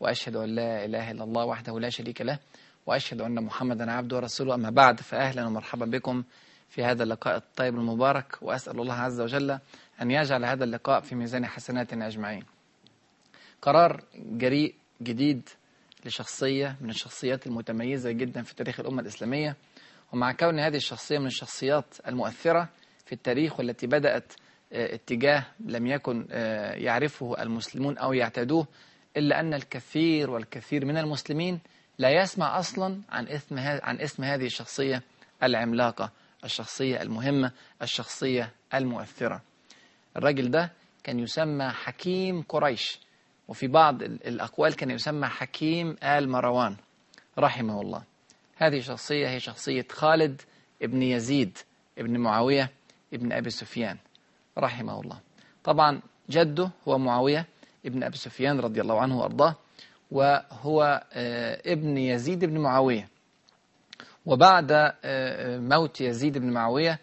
وأشهد أن لا إله إلا الله وحده لا شريك له وأشهد أن محمدا عبده ورسوله. أما بعد فأهلا ومرحبا بكم في هذا اللقاء الطيب المبارك وأسأل الله عز وجل أن يجعل هذا اللقاء في ميزان حسناتنا أجمعين. قرار جريء جديد لشخصية من الشخصيات المتميزة جدا في تاريخ الأمة الإسلامية ومع كون هذه الشخصية من الشخصيات المؤثرة في التاريخ والتي بدأت اتجاه لم يكن يعرفه المسلمون أو يعتادوه إلا أن الكثير والكثير من المسلمين لا يسمع أصلا عن اسم عن اسم هذه الشخصية العملاقة الشخصية المهمة الشخصية المؤثرة. الراجل ده كان يسمى حكيم قريش وفي بعض الأقوال كان يسمى حكيم آل مروان رحمه الله. هذه الشخصية هي شخصية خالد ابن يزيد ابن معاوية ابن أبي سفيان رحمه الله. طبعا جده هو معاوية ابن أبي سفيان رضي الله عنه وأرضاه وهو ابن يزيد بن معاوية. وبعد موت يزيد بن معاوية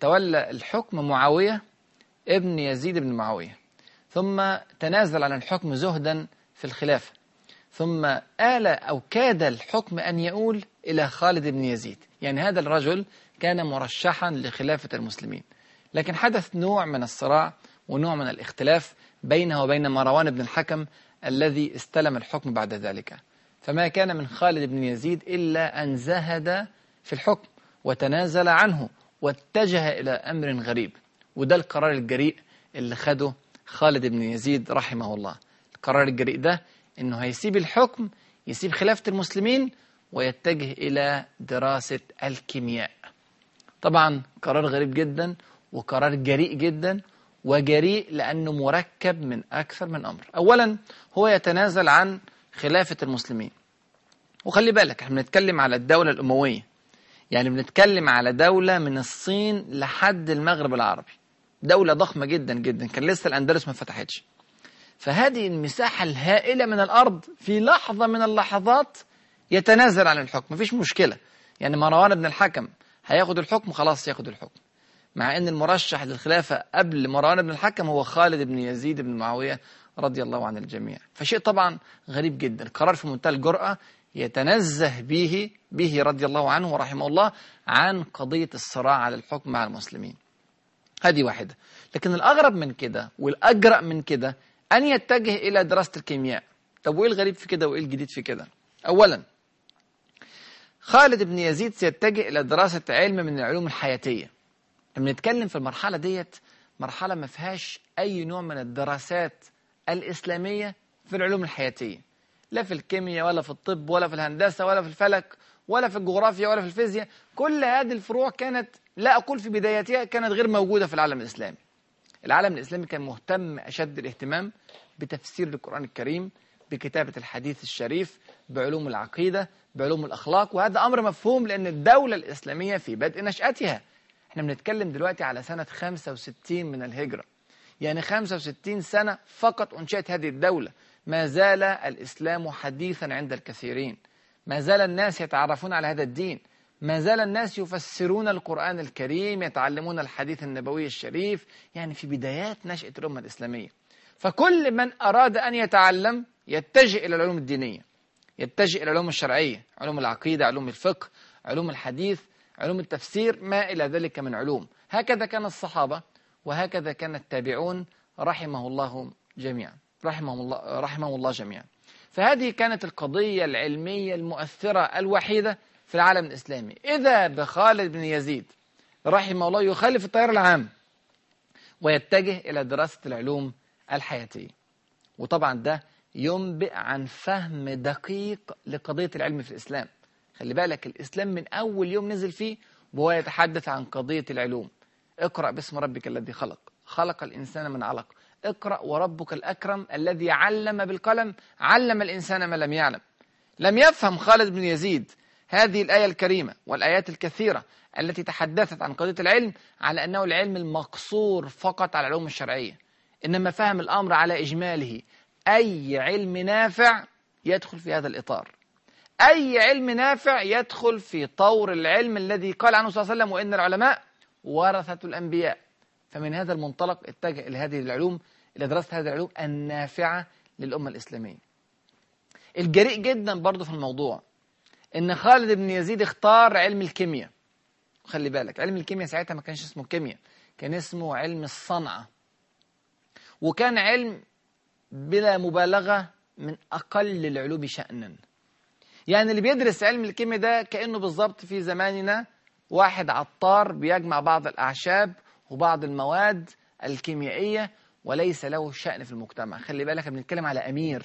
تولى الحكم معاوية ابن يزيد بن معاوية. ثم تنازل عن الحكم زهدا في الخلافة. ثم آل أو كاد الحكم أن يؤول إلى خالد بن يزيد. يعني هذا الرجل كان مرشحا لخلافة المسلمين. لكن حدث نوع من الصراع ونوع من الاختلاف بينه وبين مروان بن الحكم الذي استلم الحكم بعد ذلك. فما كان من خالد بن يزيد إلا أن زهد في الحكم وتنازل عنه واتجه إلى أمر غريب. وده القرار الجريء اللي خده خالد بن يزيد رحمه الله. القرار الجريء ده إنه هيسيب الحكم يسيب خلافة المسلمين ويتجه إلى دراسة الكيمياء. طبعا قرار غريب جدا وقرار جريء جدا وجريء لأنه مركب من أكثر من أمر. أولا هو يتنازل عن خلافة المسلمين. وخلي بالك إحنا بنتكلم على الدولة الأموية. يعني بنتكلم على دولة من الصين لحد المغرب العربي. دولة ضخمة جدا جدا. كان لسه الأندلس ما فتحتش. فهذه المساحة الهائلة من الأرض في لحظة من اللحظات يتنازل عن الحكم. مفيش مشكلة. يعني مروان بن الحكم هياخد الحكم خلاص ياخد الحكم. مع أن المرشح للخلافة قبل مروان بن الحكم هو خالد بن يزيد بن معاوية رضي الله عن الجميع. فشيء طبعا غريب جدا. قرار في منتهى الجرأة يتنزه به به رضي الله عنه ورحمه الله عن قضية الصراع على الحكم مع المسلمين. هذه واحدة. لكن الأغرب من كده والأجرأ من كده أن يتجه إلى دراسة الكيمياء. طب وإيه الغريب في كده وإيه الجديد في كده. أولا خالد بن يزيد سيتجه إلى دراسة علم من العلوم الحياتية. بنتكلم في المرحلة ديت مرحلة ما فيهاش أي نوع من الدراسات الإسلامية في العلوم الحياتية. لا في الكيمياء ولا في الطب ولا في الهندسة ولا في الفلك ولا في الجغرافيا ولا في الفيزياء. كل هذه الفروع كانت لا أقول في بدايتها كانت غير موجودة في العالم الإسلامي. العالم الإسلامي كان مهتم أشد الاهتمام بتفسير القرآن الكريم بكتابة الحديث الشريف بعلوم العقيدة بعلوم الأخلاق. وهذا أمر مفهوم لأن الدولة الإسلامية في بدء نشأتها إحنا بنتكلم دلوقتي على سنة 65 من الهجرة. يعني 65 سنة فقط أنشأت هذه الدولة. ما زال الإسلام حديثا عند الكثيرين. ما زال الناس يتعرفون على هذا الدين. ما زال الناس يفسرون القرآن الكريم يتعلمون الحديث النبوي الشريف. يعني في بدايات نشأة الأمة الإسلامية. فكل من أراد أن يتعلم يتجه إلى العلوم الدينية يتجه إلى العلوم الشرعية علوم العقيدة علوم الفقه علوم الحديث. علوم التفسير ما إلى ذلك من علوم. هكذا كان الصحابة وهكذا كان التابعون رحمه الله جميعا. رحمه الله, رحمه الله جميعا. فهذه كانت القضية العلمية المؤثرة الوحيدة في العالم الإسلامي. إذا بخالد بن يزيد رحمه الله يخالف التيار العام ويتجه إلى دراسة العلوم الحياتية. وطبعا ده ينبئ عن فهم دقيق لقضية العلم في الإسلام. خلي بالك الإسلام من أول يوم نزل فيه وهو يتحدث عن قضية العلوم. اقرأ باسم ربك الذي خلق. خلق الإنسان من علق. اقرأ وربك الأكرم الذي علم بالقلم علم الإنسان ما لم يعلم. لم يفهم خالد بن يزيد هذه الآية الكريمة والآيات الكثيرة التي تحدثت عن قضية العلم على أنه العلم المقصور فقط على العلوم الشرعية. إنما فهم الأمر على إجماله. أي علم نافع يدخل في هذا الإطار. أي علم نافع يدخل في طور العلم الذي قال عنه صلى الله عليه وسلم وإن العلماء ورثة الأنبياء. فمن هذا المنطلق اتجه إلى هذه العلوم إلى دراسة هذه العلوم النافعة للأمة الإسلامية. الجريء جدا برضه في الموضوع إن خالد بن يزيد اختار علم الكيمياء. خلي بالك علم الكيمياء ساعتها ما كانش اسمه كيمياء كان اسمه علم الصنعة. وكان علم بلا مبالغة من أقل العلوم شأنا. يعني اللي بيدرس علم الكيمياء ده كأنه بالظبط في زماننا واحد عطار بيجمع بعض الأعشاب وبعض المواد الكيميائية وليس له شأن في المجتمع. خلي بالك بنتكلم على أمير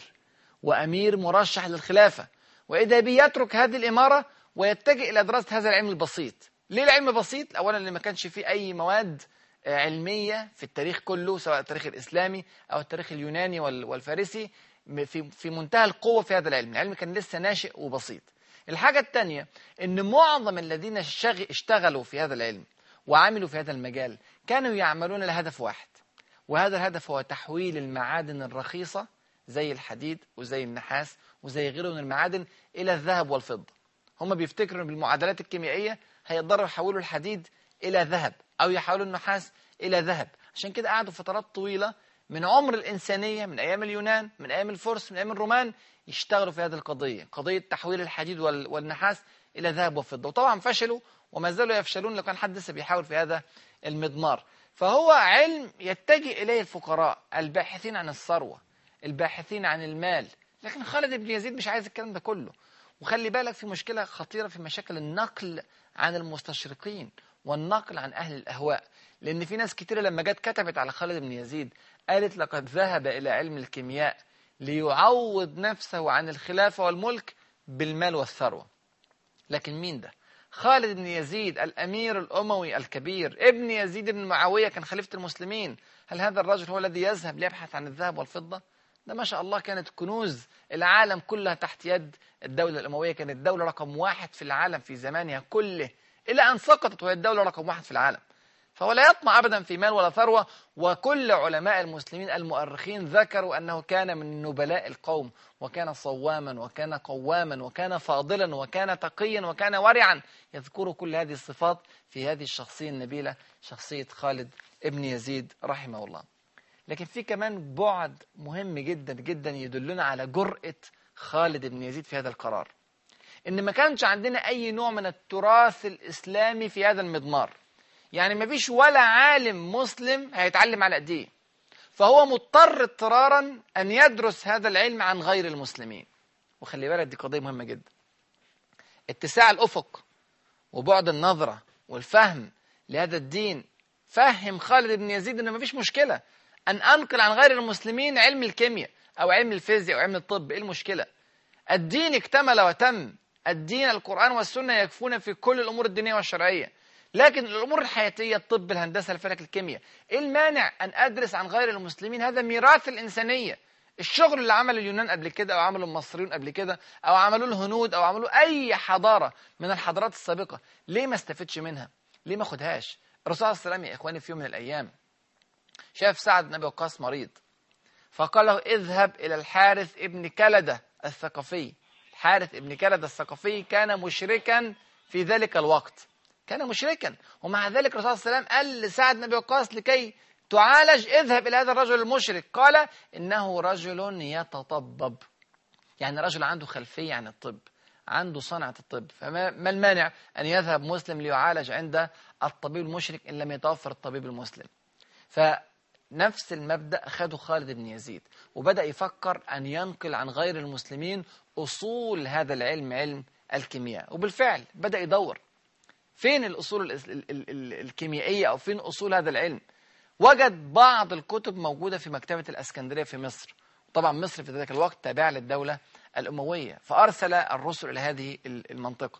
وأمير مرشح للخلافة وإذا بيترك هذه الإمارة ويتجه إلى دراسة هذا العلم البسيط. ليه العلم بسيط؟ أولا اللي ما كانش فيه أي مواد علمية في التاريخ كله سواء التاريخ الإسلامي أو التاريخ اليوناني والفارسي. في في منتهى القوة في هذا العلم. العلم كان لسه ناشئ وبسيط. الحاجة الثانية أن معظم الذين اشتغلوا في هذا العلم وعملوا في هذا المجال كانوا يعملون لهدف واحد. وهذا الهدف هو تحويل المعادن الرخيصة زي الحديد وزي النحاس وزي غيره من المعادن إلى الذهب والفضة. هم بيفتكروا بالمعادلات الكيميائية هيقدروا يحولوا الحديد إلى ذهب أو يحولوا النحاس إلى ذهب. عشان كده قعدوا فترات طويلة من عمر الإنسانية من أيام اليونان من أيام الفرس من أيام الرومان يشتغلوا في هذه القضية قضية تحويل الحديد والنحاس إلى ذهب وفضة. وطبعا فشلوا وما زالوا يفشلون لو كان حد لسه بيحاول في هذا المضمار. فهو علم يتجه إليه الفقراء الباحثين عن الثروة الباحثين عن المال. لكن خالد بن يزيد مش عايز الكلام ده كله. وخلي بالك في مشكلة خطيرة في مشاكل النقل عن المستشرقين والنقل عن أهل الأهواء. لأن في ناس كتيرة لما جت كتبت على خالد بن يزيد قالت لقد ذهب إلى علم الكيمياء ليعوض نفسه عن الخلافة والملك بالمال والثروة. لكن مين ده؟ خالد بن يزيد الأمير الأموي الكبير. ابن يزيد بن معاوية كان خليفة المسلمين. هل هذا الرجل هو الذي يذهب ليبحث عن الذهب والفضة؟ ده ما شاء الله كانت كنوز العالم كلها تحت يد الدولة الأموية. كانت الدولة رقم واحد في العالم في زمانها كله إلى أن سقطت وهي الدولة رقم واحد في العالم. فهو لا يطمع أبدا في مال ولا ثروة وكل علماء المسلمين المؤرخين ذكروا أنه كان من نبلاء القوم وكان صواما وكان قواما وكان فاضلا وكان تقيا وكان ورعا. يذكروا كل هذه الصفات في هذه الشخصية النبيلة شخصية خالد ابن يزيد رحمه الله. لكن في كمان بعد مهم جدا جدا يدلنا على جرأة خالد بن يزيد في هذا القرار. إن ما كانش عندنا أي نوع من التراث الإسلامي في هذا المضمار. يعني ما فيش ولا عالم مسلم هيتعلم على ايديه فهو مضطر اضطرارا أن يدرس هذا العلم عن غير المسلمين. وخلي بالك دي قضية مهمة جدا. اتساع الأفق وبعد النظرة والفهم لهذا الدين. فهم خالد بن يزيد ما فيش مشكلة. أن أنقل عن غير المسلمين علم الكيمياء أو علم الفيزياء أو علم الطب إيه المشكلة؟ الدين اكتمل وتم. الدين القرآن والسنة يكفون في كل الأمور الدينية والشرعية. لكن الأمور الحياتية الطب الهندسة الفلك الكيمياء إيه المانع أن أدرس عن غير المسلمين؟ هذا ميراث الإنسانية. الشغل اللي عمله اليونان قبل كده أو عمله المصريون قبل كده أو عملوه الهنود أو عملوه أي حضارة من الحضارات السابقة ليه ما استفدش منها؟ ليه ما خدهاش؟ الرسول عليه السلام يا إخواني في يوم من الأيام شاف سعد بن أبي وقاص مريض فقال له اذهب إلى الحارث ابن كلدة الثقفي. حارث ابن كلد الثقفي كان مشركا في ذلك الوقت. كان مشركا. ومع ذلك الرسول صلى الله عليه وسلم قال لسعد بن أبي وقاص لكي تعالج اذهب إلى هذا الرجل المشرك. قال إنه رجل يتطبب. يعني رجل عنده خلفية عن الطب عنده صنعة الطب. فما ما المانع أن يذهب مسلم ليعالج عند الطبيب المشرك إن لم يتوفر الطبيب المسلم. ف نفس المبدأ أخده خالد بن يزيد. وبدأ يفكر أن ينقل عن غير المسلمين أصول هذا العلم علم الكيمياء. وبالفعل بدأ يدور. فين الأصول الكيميائية أو فين أصول هذا العلم؟ وجد بعض الكتب موجودة في مكتبة الأسكندرية في مصر طبعا مصر في ذلك الوقت تابعة للدولة الأموية فأرسل الرسل إلى هذه المنطقة.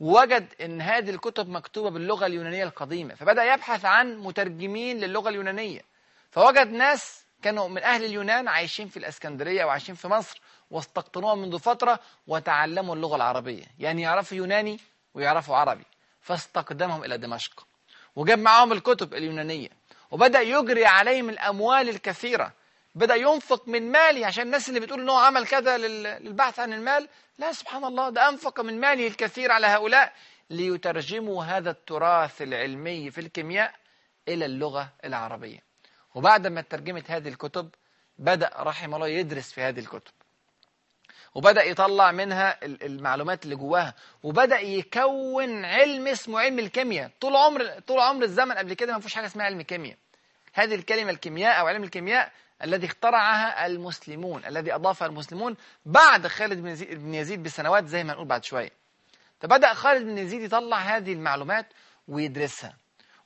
وجد إن هذه الكتب مكتوبة باللغة اليونانية القديمة فبدأ يبحث عن مترجمين للغة اليونانية. فوجد ناس كانوا من أهل اليونان عايشين في الإسكندرية وعايشين في مصر واستقطنوها منذ فترة وتعلموا اللغة العربية. يعني يعرفوا يوناني ويعرفوا عربي. فاستقدمهم إلى دمشق. وجاب معاهم الكتب اليونانية. وبدأ يجري عليهم الأموال الكثيرة. بدأ ينفق من ماله عشان الناس اللي بتقول إنه عمل كذا لل- للبحث عن المال. لا سبحان الله ده أنفق من ماله الكثير على هؤلاء. ليترجموا هذا التراث العلمي في الكيمياء إلى اللغة العربية. وبعد ما ترجمت هذه الكتب بدأ رحمه الله يدرس في هذه الكتب. وبدأ يطلع منها ال- المعلومات اللي جواها وبدأ يكون علم اسمه علم الكيمياء. طول عمر طول عمر الزمن قبل كده ما فيش حاجة اسمها علم كيمياء. هذه الكلمة الكيمياء أو علم الكيمياء الذي اخترعها المسلمون الذي أضافها المسلمون بعد خالد بن يزيد بسنوات زي ما نقول بعد شوية. فبدأ خالد بن يزيد يطلع هذه المعلومات ويدرسها.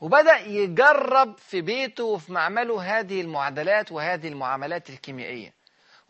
وبدأ يجرب في بيته وفي معمله هذه المعادلات وهذه المعاملات الكيميائية.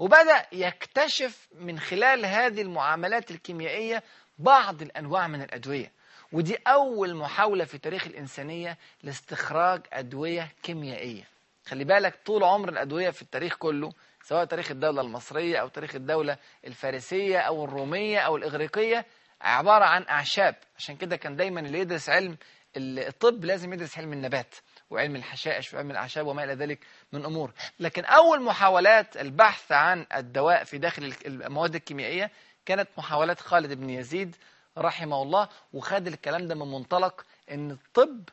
وبدأ يكتشف من خلال هذه المعاملات الكيميائية بعض الأنواع من الأدوية. ودي أول محاولة في تاريخ الإنسانية لاستخراج أدوية كيميائية. خلي بالك طول عمر الأدوية في التاريخ كله سواء تاريخ الدولة المصرية أو تاريخ الدولة الفارسية أو الرومية أو الإغريقية عبارة عن أعشاب. عشان كده كان دايما اللي يدرس علم الطب لازم يدرس علم النبات. وعلم الحشائش وعلم الأعشاب وما إلى ذلك من أمور. لكن أول محاولات البحث عن الدواء في داخل المواد الكيميائية كانت محاولات خالد بن يزيد رحمه الله وخد الكلام ده من منطلق أن الطب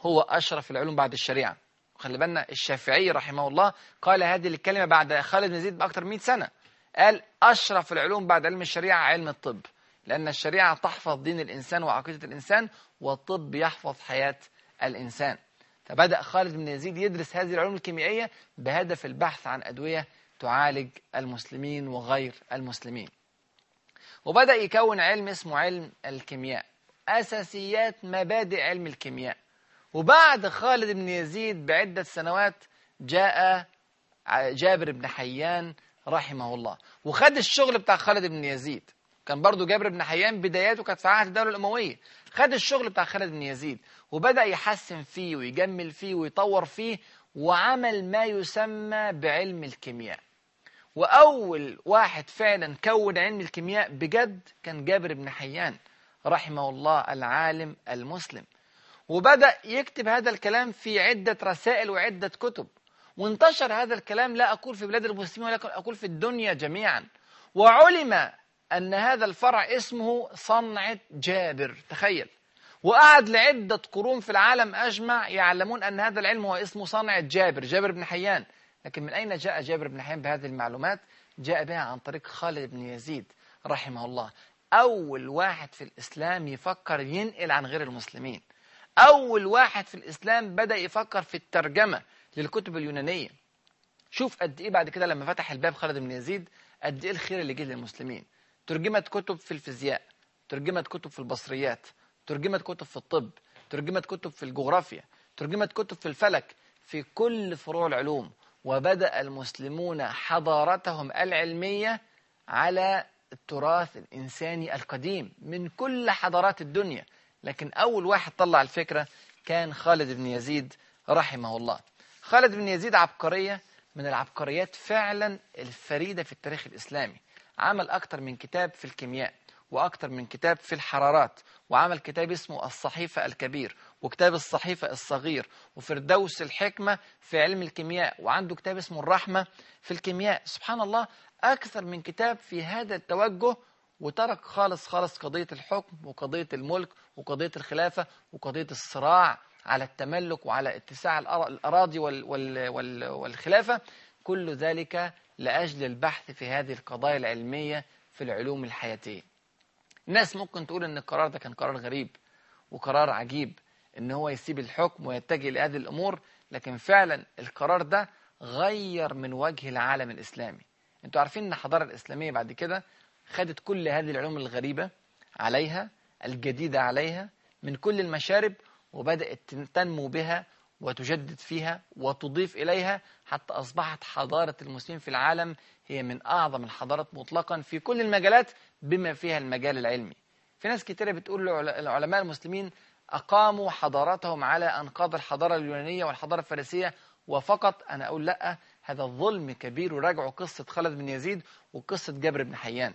هو أشرف العلوم بعد الشريعة. خلي بالنا الشافعي رحمه الله قال هذه الكلمة بعد خالد بن يزيد بأكثر من 100 سنة. قال أشرف العلوم بعد علم الشريعة علم الطب. لأن الشريعة تحفظ دين الإنسان وعقيدة الإنسان والطب يحفظ حياة الإنسان. فبدأ خالد بن يزيد يدرس هذه العلوم الكيميائية بهدف البحث عن أدوية تعالج المسلمين وغير المسلمين. وبدأ يكون علم اسمه علم الكيمياء أساسيات مبادئ علم الكيمياء. وبعد خالد بن يزيد بعدة سنوات جاء جابر بن حيان رحمه الله. وخد الشغل بتاع خالد بن يزيد. كان برضو جابر بن حيان بداياته كانت في عهد الدولة الأموية. خد الشغل بتاع خالد بن يزيد وبدأ يحسن فيه ويجمل فيه ويطور فيه وعمل ما يسمى بعلم الكيمياء. وأول واحد فعلا كون علم الكيمياء بجد كان جابر بن حيان رحمه الله العالم المسلم. وبدأ يكتب هذا الكلام في عدة رسائل وعدة كتب. وانتشر هذا الكلام لا أقول في بلاد المسلمين ولكن أقول في الدنيا جميعا. وعلم أن هذا الفرع اسمه صنعة جابر. تخيل. وقعد لعدة قرون في العالم أجمع يعلمون أن هذا العلم هو اسمه صنعة جابر جابر بن حيان. لكن من أين جاء جابر بن حيان بهذه المعلومات؟ جاء بها عن طريق خالد بن يزيد رحمه الله. أول واحد في الإسلام يفكر ينقل عن غير المسلمين. أول واحد في الإسلام بدأ يفكر في الترجمة للكتب اليونانية. شوف قد إيه بعد كده لما فتح الباب خالد بن يزيد قد إيه الخير اللي جه للمسلمين. ترجمت كتب في الفيزياء ترجمت كتب في البصريات ترجمت كتب في الطب ترجمت كتب في الجغرافيا ترجمت كتب في الفلك في كل فروع العلوم. وبدأ المسلمون حضارتهم العلمية على التراث الإنساني القديم من كل حضارات الدنيا. لكن أول واحد طلع الفكرة كان خالد بن يزيد رحمه الله. خالد بن يزيد عبقرية من العبقريات فعلا الفريدة في التاريخ الإسلامي. عمل أكتر من كتاب في الكيمياء وأكتر من كتاب في الحرارات وعمل كتاب اسمه الصحيفة الكبير وكتاب الصحيفة الصغير وفردوس الحكمة في علم الكيمياء وعنده كتاب اسمه الرحمة في الكيمياء. سبحان الله أكثر من كتاب في هذا التوجه وترك خالص خالص قضية الحكم وقضية الملك وقضية الخلافة وقضية الصراع على التملك وعلى اتساع الأراضي وال وال وال والخلافة. كل ذلك لأجل البحث في هذه القضايا العلمية في العلوم الحياتية. الناس ممكن تقول إن القرار ده كان قرار غريب وقرار عجيب إن هو يسيب الحكم ويتجه لهذه الأمور لكن فعلا القرار ده غير من وجه العالم الإسلامي. أنتوا عارفين إن الحضارة الإسلامية بعد كده خدت كل هذه العلوم الغريبة عليها الجديدة عليها من كل المشارب وبدأت تنمو بها وتجدد فيها وتضيف إليها حتى أصبحت حضارة المسلمين في العالم هي من أعظم الحضارات مطلقا في كل المجالات بما فيها المجال العلمي. في ناس كتيرة بتقول العلماء المسلمين أقاموا حضاراتهم على أنقاض الحضارة اليونانية والحضارة الفارسية وفقط أنا أقول لأ هذا ظلم كبير وراجعوا قصة خالد بن يزيد وقصة جابر بن حيان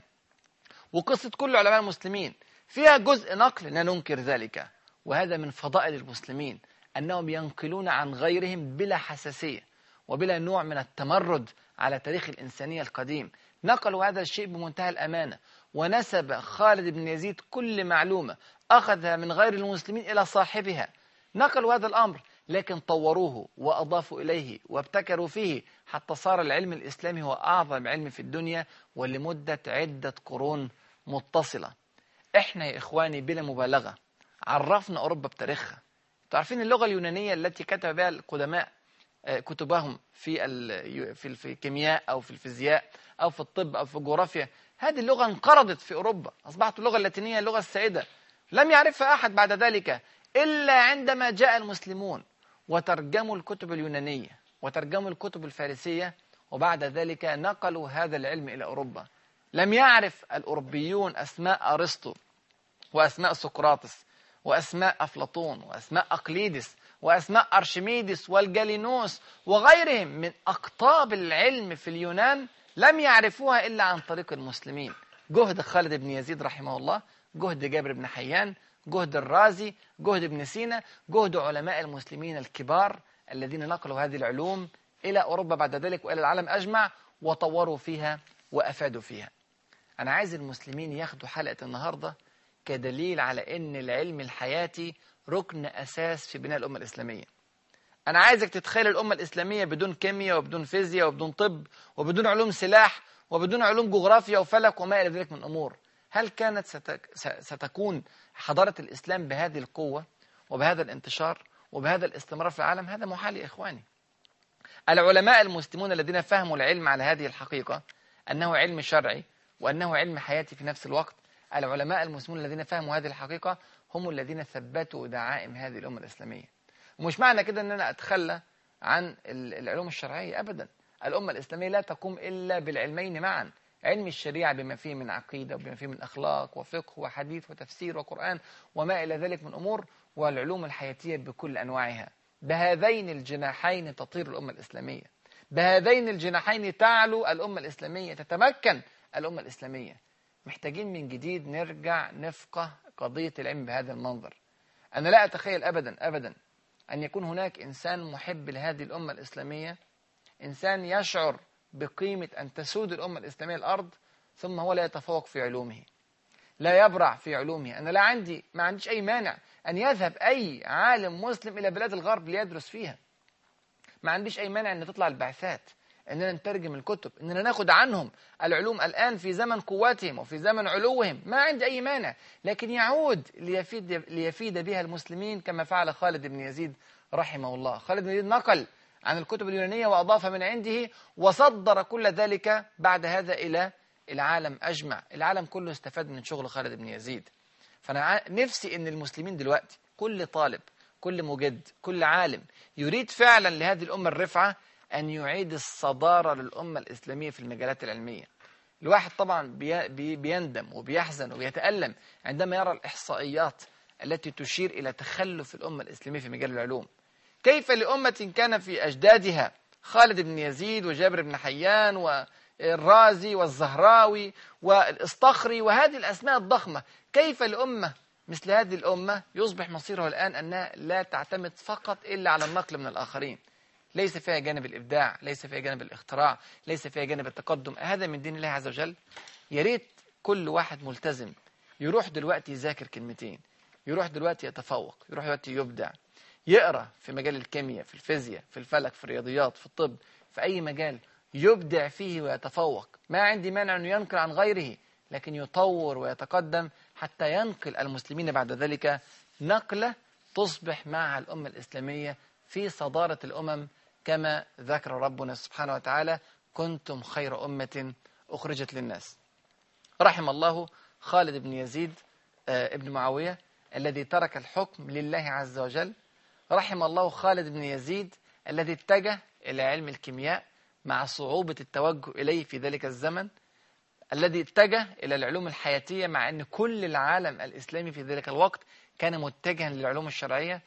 وقصة كل علماء المسلمين. فيها جزء نقل لا ننكر ذلك وهذا من فضائل المسلمين. أنهم ينقلون عن غيرهم بلا حساسية وبلا نوع من التمرد على تاريخ الإنسانية القديم. نقلوا هذا الشيء بمنتهى الأمانة ونسب خالد بن يزيد كل معلومة أخذها من غير المسلمين إلى صاحبها. نقلوا هذا الأمر لكن طوروه وأضافوا إليه وابتكروا فيه حتى صار العلم الإسلامي هو أعظم علم في الدنيا ولمدة عدة قرون متصلة. إحنا يا إخواني بلا مبالغة عرفنا أوروبا بتاريخها. تعرفين اللغة اليونانية التي كتب بها القدماء آه، كتبهم في في الكيمياء أو في الفيزياء أو في الطب أو في الجغرافيا. هذه اللغة انقرضت في أوروبا. أصبحت اللغة اللاتينية اللغة السائدة لم يعرفها أحد بعد ذلك إلا عندما جاء المسلمون وترجموا الكتب اليونانية وترجموا الكتب الفارسية وبعد ذلك نقلوا هذا العلم إلى أوروبا. لم يعرف الأوروبيون أسماء أرسطو وأسماء سقراطس. وأسماء أفلاطون وأسماء أقليدس وأسماء أرشميدس والجالينوس وغيرهم من أقطاب العلم في اليونان لم يعرفوها إلا عن طريق المسلمين. جهد خالد بن يزيد رحمه الله جهد جابر بن حيان جهد الرازي جهد ابن سينا جهد علماء المسلمين الكبار الذين نقلوا هذه العلوم إلى أوروبا بعد ذلك وإلى العالم أجمع وطوروا فيها وأفادوا فيها. أنا عايز المسلمين ياخدوا حلقة النهاردة كدليل على أن العلم الحياتي ركن أساس في بناء الأمة الإسلامية. أنا عايزك تتخيل الأمة الإسلامية بدون كيمياء وبدون فيزياء وبدون طب وبدون علوم سلاح وبدون علوم جغرافيا وفلك وما إلى ذلك من أمور. هل كانت ستك ستكون حضارة الإسلام بهذه القوة وبهذا الانتشار وبهذا الاستمرار في العالم؟ هذا محال يا إخواني. العلماء المسلمون الذين فهموا العلم على هذه الحقيقة أنه علم شرعي وأنه علم حياتي في نفس الوقت العلماء المسلمون الذين فهموا هذه الحقيقة هم الذين ثبتوا دعائم هذه الأمة الإسلامية. ومش معنى كده أن أنا أتخلى عن ال- العلوم الشرعية أبدا. الأمة الإسلامية لا تقوم إلا بالعلمين معا. علم الشريعة بما فيه من عقيدة وبما فيه من أخلاق وفقه وحديث وتفسير وقرآن وما إلى ذلك من أمور والعلوم الحياتية بكل أنواعها. بهذين الجناحين تطير الأمة الإسلامية. بهذين الجناحين تعلو الأمة الإسلامية تتمكن الأمة الإسلامية. محتاجين من جديد نرجع نفقه قضية العلم بهذا المنظر. أنا لا أتخيل أبدا أبدا أن يكون هناك إنسان محب لهذه الأمة الإسلامية إنسان يشعر بقيمة أن تسود الأمة الإسلامية الأرض ثم هو لا يتفوق في علومه لا يبرع في علومه. أنا لا عندي ما عنديش أي مانع أن يذهب أي عالم مسلم إلى بلاد الغرب ليدرس فيها. ما عنديش أي مانع أن تطلع البعثات. أننا نترجم الكتب أننا ناخد عنهم العلوم الآن في زمن قوتهم وفي زمن علوهم. ما عندي أي مانع لكن يعود ليفيد, ليفيد بها المسلمين كما فعل خالد بن يزيد رحمه الله. خالد بن يزيد نقل عن الكتب اليونانية وأضاف من عنده وصدر كل ذلك بعد هذا إلى العالم أجمع. العالم كله استفاد من شغل خالد بن يزيد. فأنا ع- نفسي أن المسلمين دلوقتي كل طالب كل مجد كل عالم يريد فعلا لهذه الأمة الرفعة أن يعيد الصدارة للأمة الإسلامية في المجالات العلمية. الواحد طبعا بي- بي- بيندم وبيحزن وبيتألم عندما يرى الإحصائيات التي تشير إلى تخلف الأمة الإسلامية في مجال العلوم. كيف لأمة كان في أجدادها؟ خالد بن يزيد وجابر بن حيان والرازي والزهراوي والإصطخري وهذه الأسماء الضخمة. كيف لأمة مثل هذه الأمة؟ يصبح مصيرها الآن أنها لا تعتمد فقط إلا على النقل من الآخرين. ليس فيها جانب الإبداع ليس فيها جانب الاختراع ليس فيها جانب التقدم. هذا من دين الله عز وجل. يا ريت كل واحد ملتزم. يروح دلوقتي يذاكر كلمتين. يروح دلوقتي يتفوق. يروح دلوقتي يبدع. يقرأ في مجال الكيمياء في الفيزياء في الفلك في الرياضيات في الطب في أي مجال. يبدع فيه ويتفوق. ما عندي مانع أنه ينقل عن غيره لكن يطور ويتقدم حتى ينقل المسلمين بعد ذلك نقلة تصبح مع الأمة الإسلامية في صدارة الأمم كما ذكر ربنا سبحانه وتعالى كنتم خير أمة أخرجت للناس. رحم الله خالد بن يزيد آه، ابن معاوية الذي ترك الحكم لله عز وجل. رحم الله خالد بن يزيد الذي اتجه إلى علم الكيمياء مع صعوبة التوجه إليه في ذلك الزمن الذي اتجه إلى العلوم الحياتية مع أن كل العالم الإسلامي في ذلك الوقت كان متجها للعلوم الشرعية.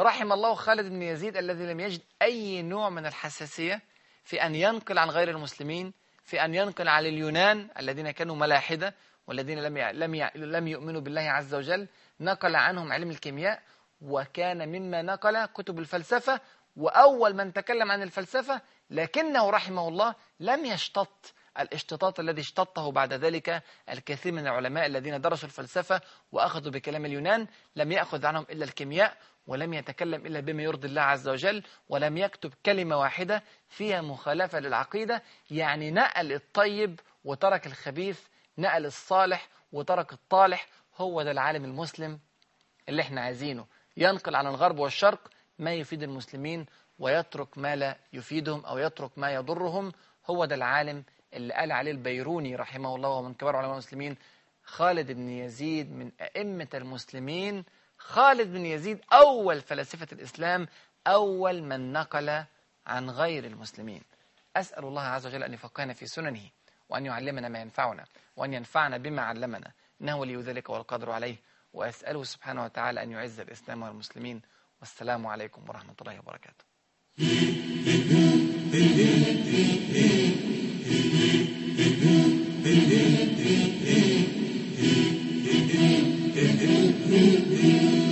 رحم الله خالد بن يزيد الذي لم يجد أي نوع من الحساسية في أن ينقل عن غير المسلمين في أن ينقل عن اليونان الذين كانوا ملاحدة والذين لم لم لم يؤمنوا بالله عز وجل نقل عنهم علم الكيمياء وكان مما نقل كتب الفلسفة وأول من تكلم عن الفلسفة لكنه رحمه الله لم يشتط الاشتطاط الذي اشتطه بعد ذلك الكثير من العلماء الذين درسوا الفلسفة وأخذوا بكلام اليونان لم يأخذ عنهم إلا الكيمياء ولم يتكلم إلا بما يرضي الله عز وجل ولم يكتب كلمة واحدة فيها مخالفة للعقيدة يعني نقل الطيب وترك الخبيث نقل الصالح وترك الطالح هو ده العالم المسلم اللي إحنا عايزينه. ينقل عن الغرب والشرق ما يفيد المسلمين ويترك ما لا يفيدهم أو يترك ما يضرهم هو ده العالم اللي قال عليه البيروني رحمه الله ومن كبار علماء المسلمين خالد بن يزيد من أئمة المسلمين. خالد بن يزيد أول فلاسفة الإسلام أول من نقل عن غير المسلمين. أسأل الله عز وجل أن يفقهنا في سننه وأن يعلمنا ما ينفعنا وأن ينفعنا بما علمنا إنه ولي ذلك والقدر عليه. وأسأله سبحانه وتعالى أن يعز الإسلام والمسلمين. والسلام عليكم ورحمة الله وبركاته.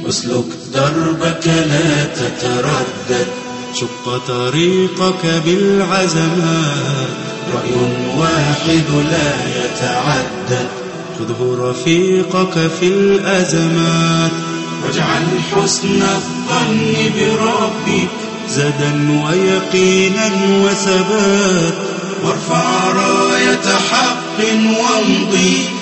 اسلك دربك لا تتردد. شق طريقك بالعزمات رأي واحد لا يتعدد. خذه رفيقك في الأزمات واجعل حسن الظن بربك زدا ويقينا وثبات. وارفع راية حق وامضي.